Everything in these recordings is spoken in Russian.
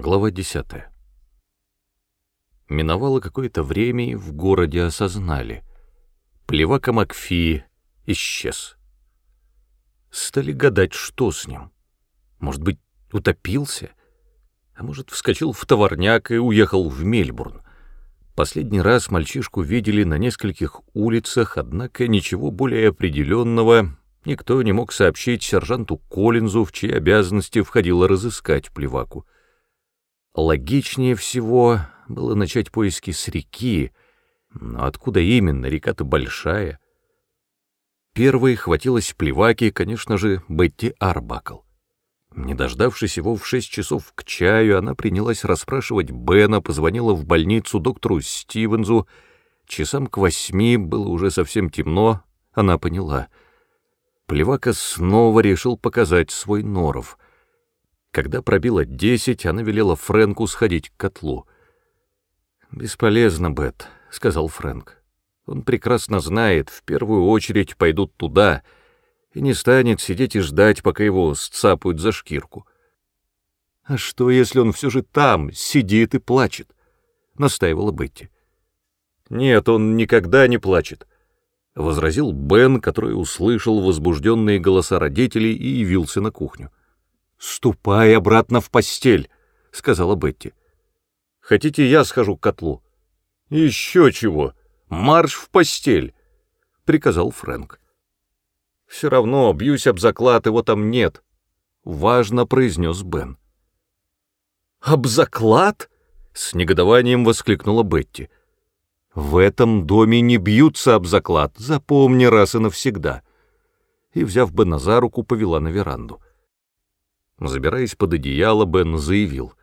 Глава 10. Миновало какое-то время, и в городе осознали. Плевака Макфи исчез. Стали гадать, что с ним. Может быть, утопился? А может, вскочил в товарняк и уехал в Мельбурн. Последний раз мальчишку видели на нескольких улицах, однако ничего более определенного никто не мог сообщить сержанту Коллинзу, в чьи обязанности входило разыскать плеваку. Логичнее всего было начать поиски с реки, но откуда именно, река-то большая. Первой хватилась плеваки, конечно же, Бетти Арбакл. Не дождавшись его в шесть часов к чаю, она принялась расспрашивать Бена, позвонила в больницу доктору Стивензу. Часам к восьми было уже совсем темно, она поняла. Плевака снова решил показать свой норов — когда пробило десять, она велела Фрэнку сходить к котлу. «Бесполезно, Бет», — сказал Фрэнк. «Он прекрасно знает, в первую очередь пойдут туда, и не станет сидеть и ждать, пока его сцапают за шкирку». «А что, если он все же там, сидит и плачет?» — настаивала Бетти. «Нет, он никогда не плачет», — возразил Бен, который услышал возбужденные голоса родителей и явился на кухню. «Ступай обратно в постель», — сказала Бетти. «Хотите, я схожу к котлу?» «Еще чего! Марш в постель!» — приказал Фрэнк. «Все равно бьюсь об заклад, его там нет», — важно произнес Бен. «Об заклад?» — с негодованием воскликнула Бетти. «В этом доме не бьются об заклад, запомни раз и навсегда». И, взяв Бена за руку, повела на веранду. Забираясь под одеяло, Бен заявил.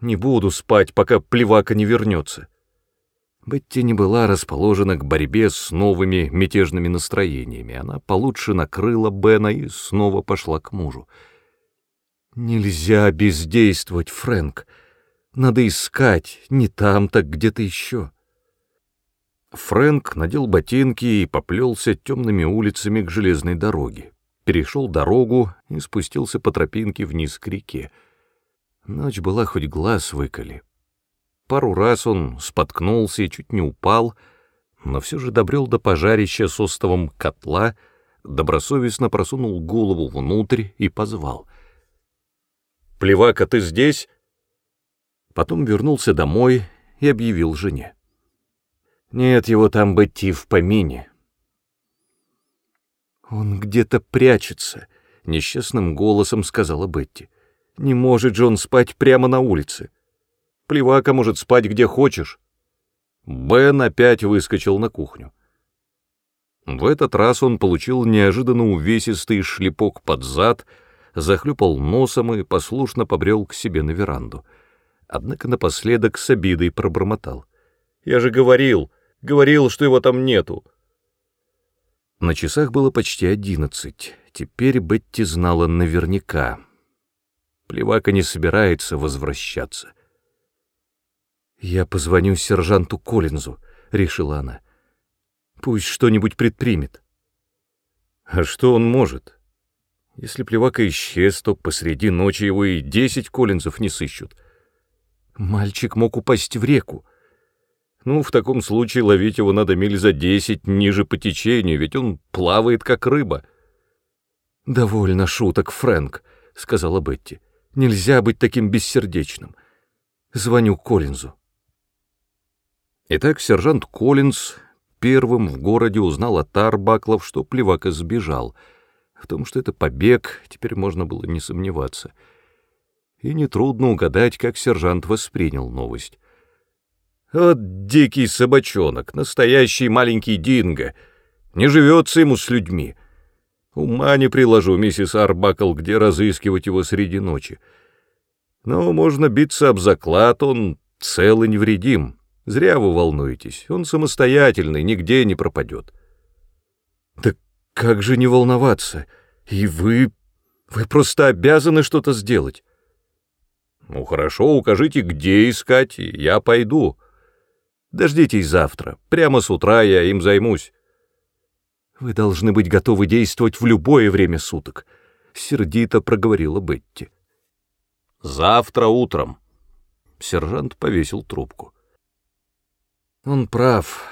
«Не буду спать, пока плевака не вернется». Бетти не была расположена к борьбе с новыми мятежными настроениями. Она получше накрыла Бена и снова пошла к мужу. «Нельзя бездействовать, Фрэнк. Надо искать, не там, так где-то еще». Фрэнк надел ботинки и поплелся темными улицами к железной дороге перешел дорогу и спустился по тропинке вниз к реке. Ночь была хоть глаз выколи. Пару раз он споткнулся и чуть не упал, но все же добрел до пожарища с остовом котла, добросовестно просунул голову внутрь и позвал. «Плевака, ты здесь?» Потом вернулся домой и объявил жене. «Нет его там быть и в помине». «Он где-то прячется», — несчастным голосом сказала Бетти. «Не может же он спать прямо на улице. Плевака может спать где хочешь». Бен опять выскочил на кухню. В этот раз он получил неожиданно увесистый шлепок под зад, захлюпал носом и послушно побрел к себе на веранду. Однако напоследок с обидой пробормотал. «Я же говорил, говорил, что его там нету. На часах было почти одиннадцать. Теперь Бетти знала наверняка. Плевака не собирается возвращаться. «Я позвоню сержанту Коллинзу», — решила она. «Пусть что-нибудь предпримет». «А что он может? Если Плевака исчез, то посреди ночи его и десять Коллинзов не сыщут. Мальчик мог упасть в реку. Ну, в таком случае ловить его надо миль за десять ниже по течению, ведь он плавает, как рыба. «Довольно шуток, Фрэнк», — сказала Бетти. «Нельзя быть таким бессердечным. Звоню Коллинзу». Итак, сержант Коллинз первым в городе узнал от Арбаклов, что Плевака сбежал. В том, что это побег, теперь можно было не сомневаться. И нетрудно угадать, как сержант воспринял новость. Вот дикий собачонок, настоящий маленький динго. Не живется ему с людьми. Ума не приложу, миссис Арбакл, где разыскивать его среди ночи. Но можно биться об заклад, он цел и невредим. Зря вы волнуетесь, он самостоятельный, нигде не пропадет. Так как же не волноваться? И вы... вы просто обязаны что-то сделать. Ну хорошо, укажите, где искать, и я пойду. Дождитесь завтра. Прямо с утра я им займусь. Вы должны быть готовы действовать в любое время суток, — сердито проговорила Бетти. Завтра утром. сержант повесил трубку. Он прав,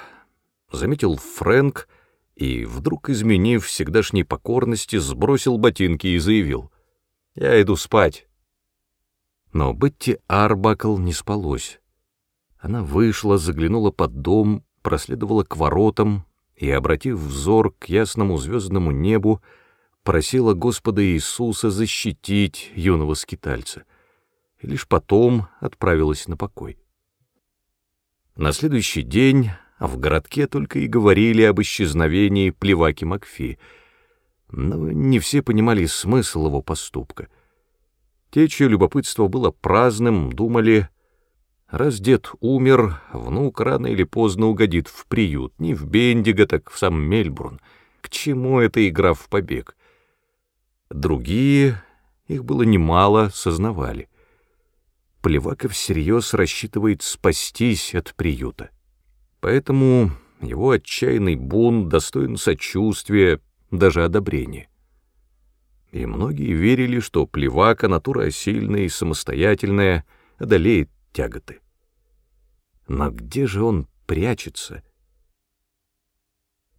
заметил Фрэнк и, вдруг изменив всегдашней покорности, сбросил ботинки и заявил. «Я иду спать». Но Бетти Арбакл не спалось. Она вышла, заглянула под дом, проследовала к воротам и, обратив взор к ясному звездному небу, просила Господа Иисуса защитить юного скитальца, и лишь потом отправилась на покой. На следующий день в городке только и говорили об исчезновении плеваки Макфи, но не все понимали смысл его поступка. Те, чье любопытство было праздным, думали, раз дед умер, внук рано или поздно угодит в приют, не в Бендиго, так в сам Мельбурн. К чему эта игра в побег? Другие, их было немало, сознавали. Плеваков всерьез рассчитывает спастись от приюта. Поэтому его отчаянный бунт достоин сочувствия, даже одобрения. И многие верили, что Плевака, натура сильная и самостоятельная, одолеет тяготы. Но где же он прячется?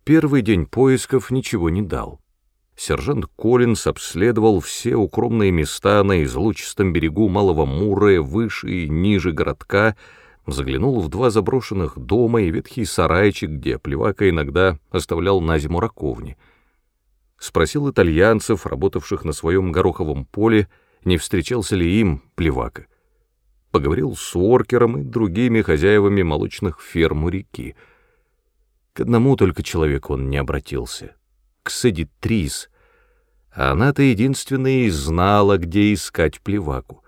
Первый день поисков ничего не дал сержант Коллинс обследовал все укромные места на излучистом берегу Малого Мура, выше и ниже городка, заглянул в два заброшенных дома и ветхий сарайчик, где Плевака иногда оставлял на зиму раковни. Спросил итальянцев, работавших на своем гороховом поле, не встречался ли им Плевака. Поговорил с Уоркером и другими хозяевами молочных ферм у реки. К одному только человеку он не обратился — к Сэдди Трис, она-то единственная и знала, где искать плеваку.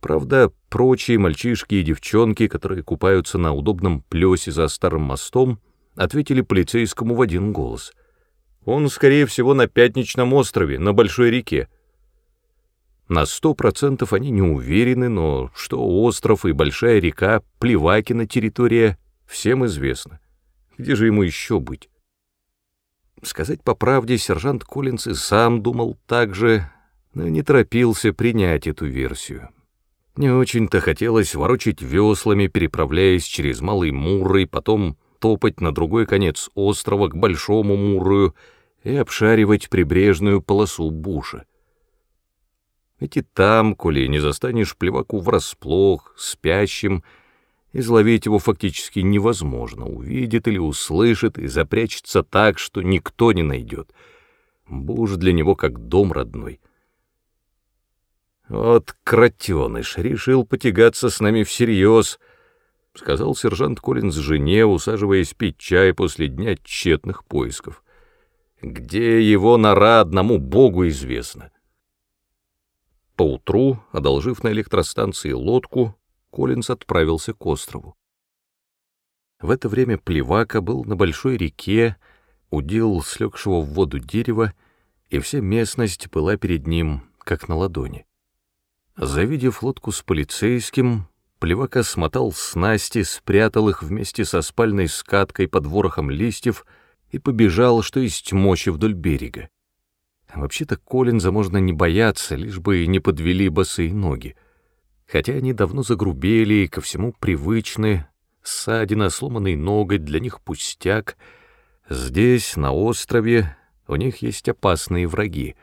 Правда, прочие мальчишки и девчонки, которые купаются на удобном плесе за старым мостом, ответили полицейскому в один голос. Он, скорее всего, на Пятничном острове, на Большой реке. На сто процентов они не уверены, но что остров и Большая река, Плевакина территория, всем известно. Где же ему еще быть? Сказать по правде, сержант Коллинс и сам думал так же, но не торопился принять эту версию. Не очень-то хотелось ворочить веслами, переправляясь через Малый Мур, потом топать на другой конец острова к Большому Мурую и обшаривать прибрежную полосу буша. Ведь и там, коли не застанешь плеваку врасплох, спящим, Изловить его фактически невозможно, увидит или услышит и запрячется так, что никто не найдет. Буш для него как дом родной. «Вот кротеныш, решил потягаться с нами всерьез», — сказал сержант Коллинз жене, усаживаясь пить чай после дня тщетных поисков. «Где его нора одному богу известно». Поутру, одолжив на электростанции лодку, Коллинз отправился к острову. В это время Плевака был на большой реке, удил слегшего в воду дерева, и вся местность была перед ним, как на ладони. Завидев лодку с полицейским, Плевака смотал снасти, спрятал их вместе со спальной скаткой под ворохом листьев и побежал, что есть мочи вдоль берега. Вообще-то Коллинза можно не бояться, лишь бы не подвели босые ноги. Хотя они давно загрубели и ко всему привычны, ссадина, сломанный ноготь для них пустяк. Здесь, на острове, у них есть опасные враги.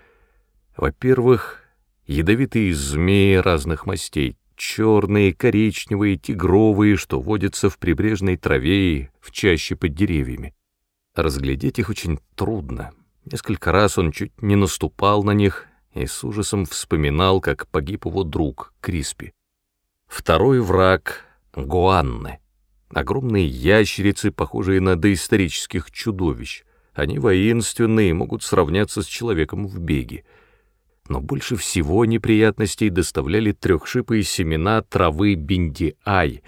Во-первых, ядовитые змеи разных мастей, черные, коричневые, тигровые, что водятся в прибрежной траве и в чаще под деревьями. Разглядеть их очень трудно. Несколько раз он чуть не наступал на них и с ужасом вспоминал, как погиб его друг Криспи. Второй враг — гуанны. Огромные ящерицы, похожие на доисторических чудовищ. Они воинственные и могут сравняться с человеком в беге. Но больше всего неприятностей доставляли трехшипые семена травы бинди-ай,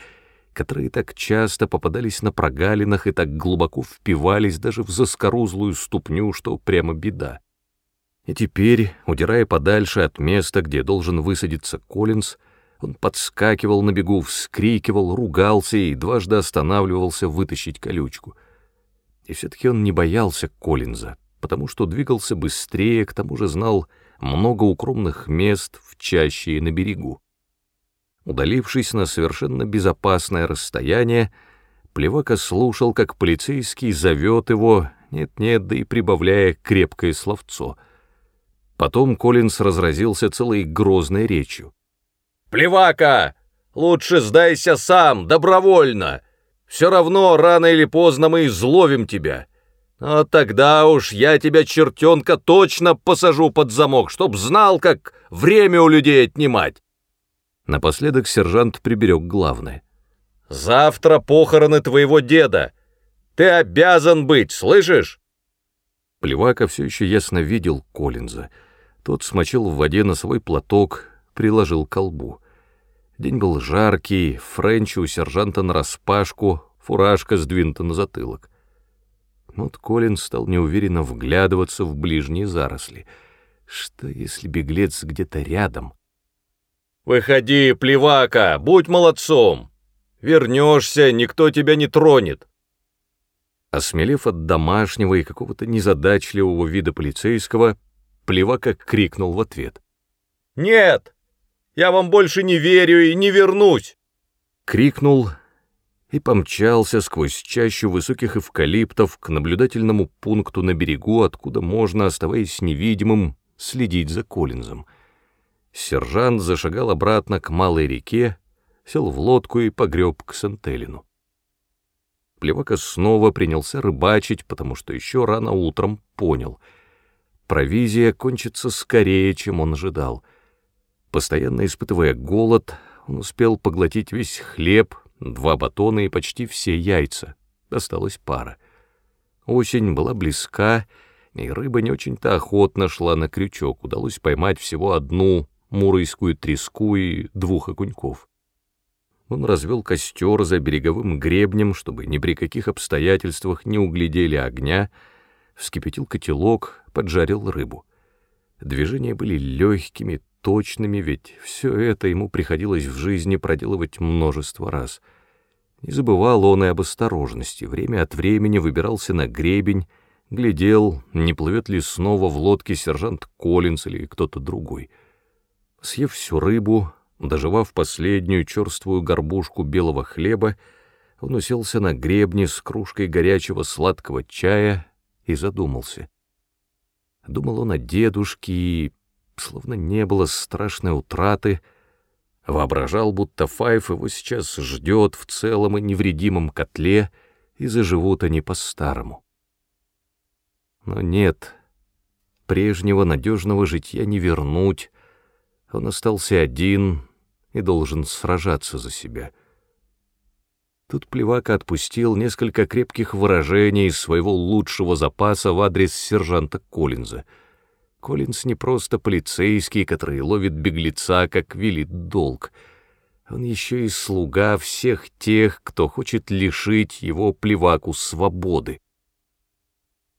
которые так часто попадались на прогалинах и так глубоко впивались даже в заскорузлую ступню, что прямо беда. И теперь, удирая подальше от места, где должен высадиться Коллинз, он подскакивал на бегу, вскрикивал, ругался и дважды останавливался вытащить колючку. И все-таки он не боялся Коллинза, потому что двигался быстрее, к тому же знал много укромных мест в чаще и на берегу. Удалившись на совершенно безопасное расстояние, Плевака слушал, как полицейский зовет его, нет-нет, да и прибавляя крепкое словцо. Потом Коллинс разразился целой грозной речью. «Плевака! Лучше сдайся сам, добровольно! Все равно рано или поздно мы изловим тебя!» А тогда уж я тебя, чертенка, точно посажу под замок, чтоб знал, как время у людей отнимать. Напоследок сержант приберег главное. «Завтра похороны твоего деда. Ты обязан быть, слышишь?» Плевака все еще ясно видел Коллинза. Тот смочил в воде на свой платок, приложил ко лбу. День был жаркий, френч у сержанта нараспашку, фуражка сдвинута на затылок. Вот Коллинз стал неуверенно вглядываться в ближние заросли. Что, если беглец где-то рядом? «Выходи, плевака, будь молодцом! Вернешься, никто тебя не тронет!» Осмелев от домашнего и какого-то незадачливого вида полицейского, плевака крикнул в ответ. «Нет! Я вам больше не верю и не вернусь!» Крикнул и помчался сквозь чащу высоких эвкалиптов к наблюдательному пункту на берегу, откуда можно, оставаясь невидимым, следить за Коллинзом. Сержант зашагал обратно к малой реке, сел в лодку и погреб к Сантелину. Плевака снова принялся рыбачить, потому что еще рано утром понял — провизия кончится скорее, чем он ожидал. Постоянно испытывая голод, он успел поглотить весь хлеб, два батона и почти все яйца. Осталась пара. Осень была близка, и рыба не очень-то охотно шла на крючок. Удалось поймать всего одну муройскую треску и двух окуньков. Он развел костер за береговым гребнем, чтобы ни при каких обстоятельствах не углядели огня, вскипятил котелок, поджарил рыбу. Движения были легкими, точными, ведь все это ему приходилось в жизни проделывать множество раз. Не забывал он и об осторожности, время от времени выбирался на гребень, глядел, не плывет ли снова в лодке сержант Коллинс или кто-то другой. Съев всю рыбу, доживав последнюю черствую горбушку белого хлеба, он уселся на гребне с кружкой горячего сладкого чая и задумался. Думал он о дедушке и словно не было страшной утраты, воображал, будто Файф его сейчас ждет в целом и невредимом котле, и заживут они по-старому. Но нет, прежнего надежного житья не вернуть, он остался один и должен сражаться за себя. Тут Плевака отпустил несколько крепких выражений из своего лучшего запаса в адрес сержанта Коллинза — Коллинз не просто полицейский, который ловит беглеца, как велит долг. Он еще и слуга всех тех, кто хочет лишить его плеваку свободы.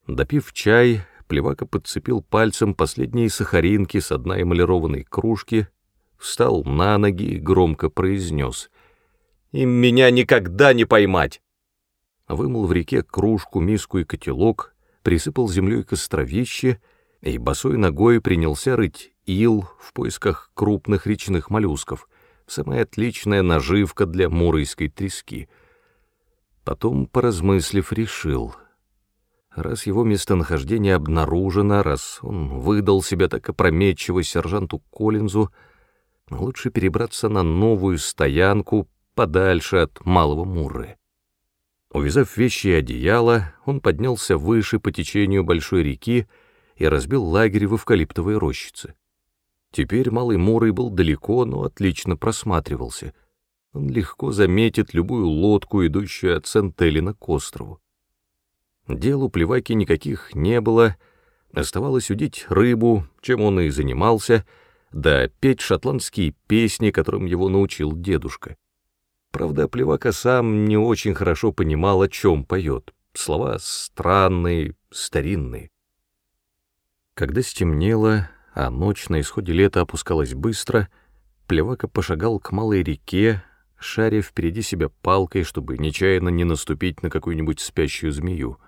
Допив чай, плевака подцепил пальцем последние сахаринки с одной эмалированной кружки, встал на ноги и громко произнес «Им меня никогда не поймать!» Вымыл в реке кружку, миску и котелок, присыпал землей костровище — и босой ногой принялся рыть ил в поисках крупных речных моллюсков, самая отличная наживка для муройской трески. Потом, поразмыслив, решил, раз его местонахождение обнаружено, раз он выдал себя так опрометчиво сержанту Коллинзу, лучше перебраться на новую стоянку подальше от Малого Мурры. Увязав вещи и одеяло, он поднялся выше по течению большой реки, и разбил лагерь в эвкалиптовой рощице. Теперь Малый Мурой был далеко, но отлично просматривался. Он легко заметит любую лодку, идущую от Сент-Эллина к острову. Дел у Плеваки никаких не было, оставалось удить рыбу, чем он и занимался, да петь шотландские песни, которым его научил дедушка. Правда, Плевака сам не очень хорошо понимал, о чем поет. Слова странные, старинные. Когда стемнело, а ночь на исходе лета опускалась быстро, Плевака пошагал к малой реке, шаря впереди себя палкой, чтобы нечаянно не наступить на какую-нибудь спящую змею.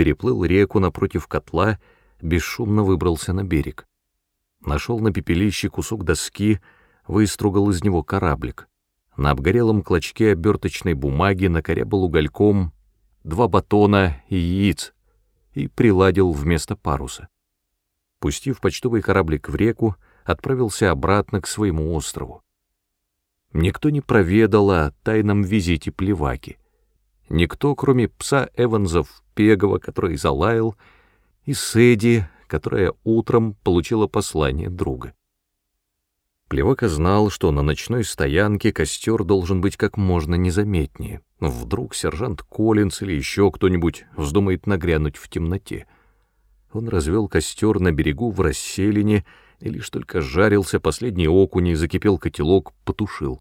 Переплыл реку напротив котла, бесшумно выбрался на берег. Нашел на пепелище кусок доски, выстругал из него кораблик. На обгорелом клочке оберточной бумаги накорябал угольком два батона и яиц и приладил вместо паруса. Пустив почтовый кораблик в реку, отправился обратно к своему острову. Никто не проведал о тайном визите Плеваки. Никто, кроме пса Эванзов Пегова, который залаял, и Сэдди, которая утром получила послание друга. Плевака знал, что на ночной стоянке костер должен быть как можно незаметнее. Вдруг сержант Коллинс или еще кто-нибудь вздумает нагрянуть в темноте. Он развел костер на берегу в расселине, и лишь только жарился последний окунь и закипел котелок, потушил.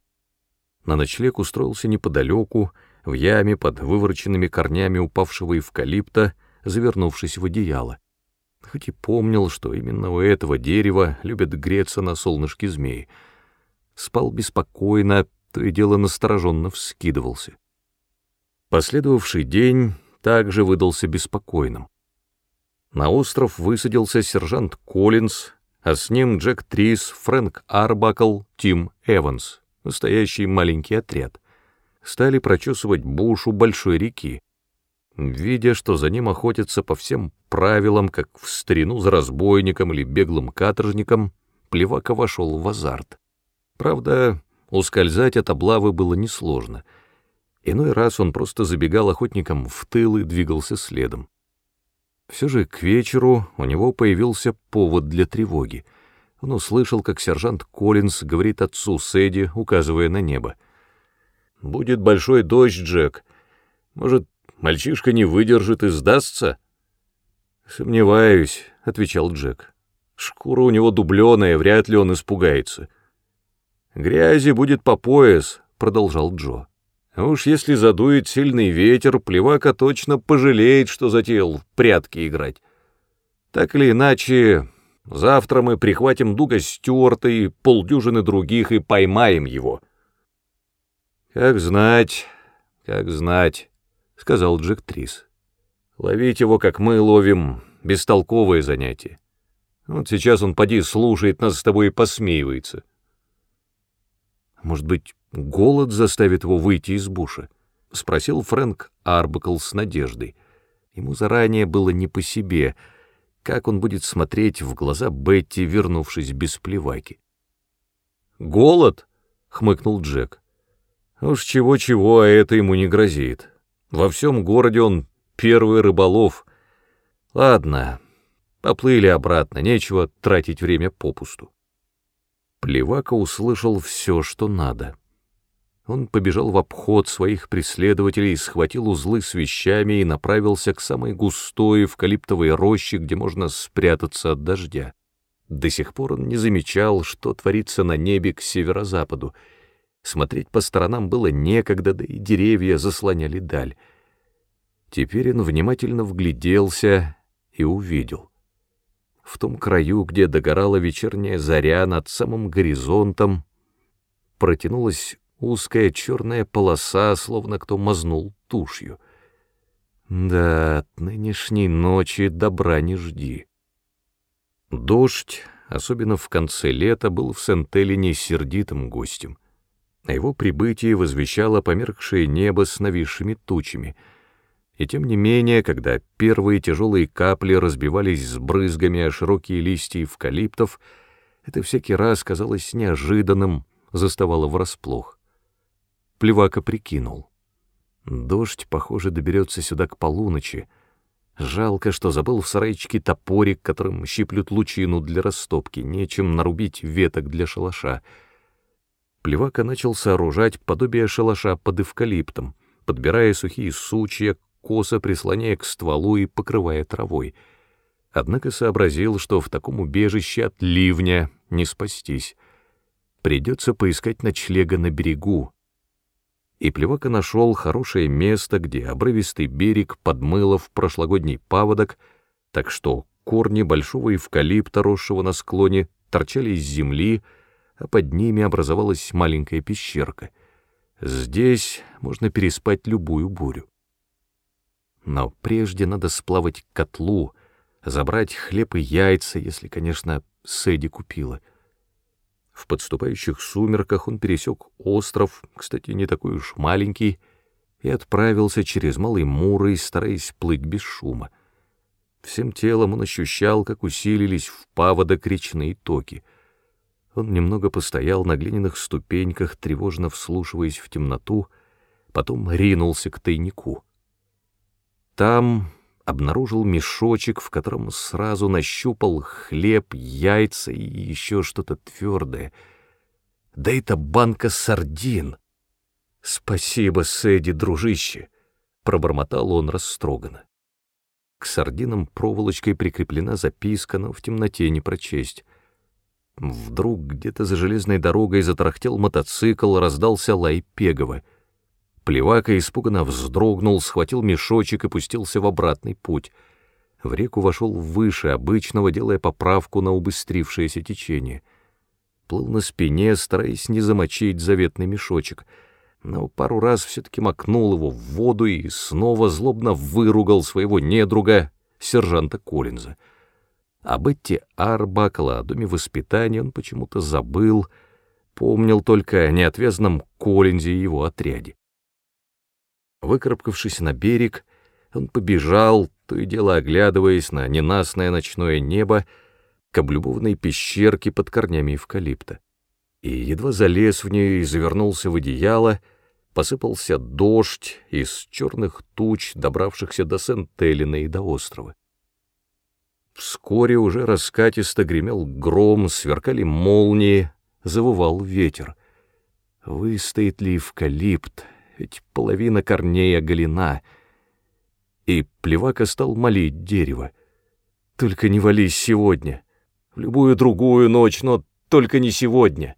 На ночлег устроился неподалеку, в яме под вывороченными корнями упавшего эвкалипта, завернувшись в одеяло хоть и помнил, что именно у этого дерева любят греться на солнышке змей. Спал беспокойно, то и дело настороженно вскидывался. Последовавший день также выдался беспокойным. На остров высадился сержант Коллинз, а с ним Джек Трис, Фрэнк Арбакл, Тим Эванс, настоящий маленький отряд. Стали прочесывать буш у большой реки. Видя, что за ним охотятся по всем правилам, как в старину за разбойником или беглым каторжником, Плевака вошел в азарт. Правда, ускользать от облавы было несложно. Иной раз он просто забегал охотникам в тыл и двигался следом. Все же к вечеру у него появился повод для тревоги. Он услышал, как сержант Коллинз говорит отцу Сэдди, указывая на небо. «Будет большой дождь, Джек. Может, Мальчишка не выдержит и сдастся?» «Сомневаюсь», — отвечал Джек. «Шкура у него дубленая, вряд ли он испугается». «Грязи будет по пояс», — продолжал Джо. «А уж если задует сильный ветер, плевака точно пожалеет, что затеял прятки играть. Так или иначе, завтра мы прихватим Дуга Стюарта и полдюжины других и поймаем его». «Как знать, как знать». — сказал Джек Трис. «Ловить его, как мы ловим, бестолковое занятие. Вот сейчас он поди слушает нас с тобой и посмеивается». «Может быть, голод заставит его выйти из буша?» — спросил Фрэнк Арбакл с надеждой. Ему заранее было не по себе, как он будет смотреть в глаза Бетти, вернувшись без плеваки. «Голод?» — хмыкнул Джек. «Уж чего-чего, а это ему не грозит. Во всем городе он первый рыболов. Ладно, поплыли обратно, нечего тратить время попусту. Плевака услышал все, что надо. Он побежал в обход своих преследователей, схватил узлы с вещами и направился к самой густой эвкалиптовой роще, где можно спрятаться от дождя. До сих пор он не замечал, что творится на небе к северо-западу, Смотреть по сторонам было некогда, да и деревья заслоняли даль. Теперь он внимательно вгляделся и увидел. В том краю, где догорала вечерняя заря над самым горизонтом, протянулась узкая черная полоса, словно кто мазнул тушью. Да, от нынешней ночи добра не жди. Дождь, особенно в конце лета, был в Сент-Элине сердитым гостем. О его прибытии возвещало померкшее небо с нависшими тучами. И тем не менее, когда первые тяжелые капли разбивались с брызгами о широкие листья эвкалиптов, это всякий раз казалось неожиданным, заставало врасплох. Плевака прикинул. Дождь, похоже, доберется сюда к полуночи. Жалко, что забыл в сарайчике топорик, которым щиплют лучину для растопки, нечем нарубить веток для шалаша — Плевака начал сооружать подобие шалаша под эвкалиптом, подбирая сухие сучья, косо прислоняя к стволу и покрывая травой. Однако сообразил, что в таком убежище от ливня не спастись. Придется поискать ночлега на берегу. И Плевака нашел хорошее место, где обрывистый берег подмыло в прошлогодний паводок, так что корни большого эвкалипта, росшего на склоне, торчали из земли, а под ними образовалась маленькая пещерка. Здесь можно переспать любую бурю. Но прежде надо сплавать к котлу, забрать хлеб и яйца, если, конечно, Сэдди купила. В подступающих сумерках он пересек остров, кстати, не такой уж маленький, и отправился через Малый Мурой, стараясь плыть без шума. Всем телом он ощущал, как усилились в паводок речные токи. Он немного постоял на глиняных ступеньках, тревожно вслушиваясь в темноту, потом ринулся к тайнику. Там обнаружил мешочек, в котором сразу нащупал хлеб, яйца и еще что-то твердое. Да это банка сардин. «Спасибо, Сэдди, дружище!» — пробормотал он растроганно. К сардинам проволочкой прикреплена записка, но в темноте не прочесть. Вдруг где-то за железной дорогой затарахтел мотоцикл, раздался лай Пегова. Плевака испуганно вздрогнул, схватил мешочек и пустился в обратный путь. В реку вошел выше обычного, делая поправку на убыстрившееся течение. Плыл на спине, стараясь не замочить заветный мешочек — но пару раз все-таки макнул его в воду и снова злобно выругал своего недруга, сержанта Коллинза. Об эти Арбакла, о доме воспитания он почему-то забыл, помнил только о неотвязном Коллинзе и его отряде. Выкарабкавшись на берег, он побежал, то и дело оглядываясь на ненастное ночное небо, к облюбованной пещерке под корнями эвкалипта и едва залез в нее и завернулся в одеяло, посыпался дождь из черных туч, добравшихся до Сент-Эллина и до острова. Вскоре уже раскатисто гремел гром, сверкали молнии, завывал ветер. Выстоит ли эвкалипт, ведь половина корней оголена. И плевака стал молить дерево. «Только не вались сегодня, в любую другую ночь, но только не сегодня».